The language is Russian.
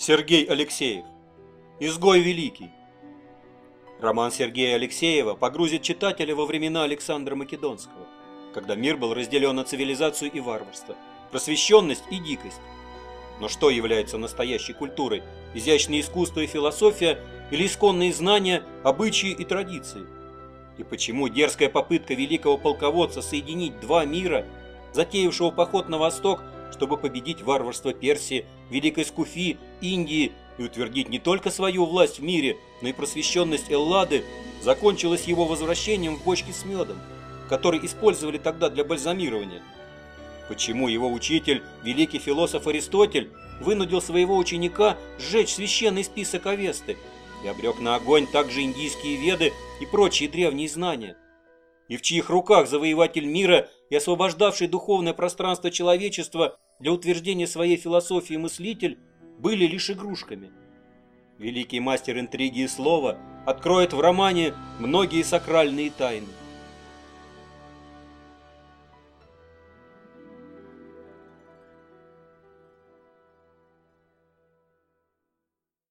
Сергей Алексеев. Изгой Великий. Роман Сергея Алексеева погрузит читателя во времена Александра Македонского, когда мир был разделен на цивилизацию и варварство, просвещенность и дикость. Но что является настоящей культурой, изящное искусство и философия или исконные знания, обычаи и традиции? И почему дерзкая попытка великого полководца соединить два мира, затеявшего поход на восток, чтобы победить варварство Персии, Великой Скуфи, Индии и утвердить не только свою власть в мире, но и просвещенность Эллады, закончилось его возвращением в бочке с медом, который использовали тогда для бальзамирования. Почему его учитель, великий философ Аристотель, вынудил своего ученика сжечь священный список Авесты и обрек на огонь также индийские веды и прочие древние знания? и в чьих руках завоеватель мира и освобождавший духовное пространство человечества для утверждения своей философии мыслитель были лишь игрушками. Великий мастер интриги и слова откроет в романе многие сакральные тайны.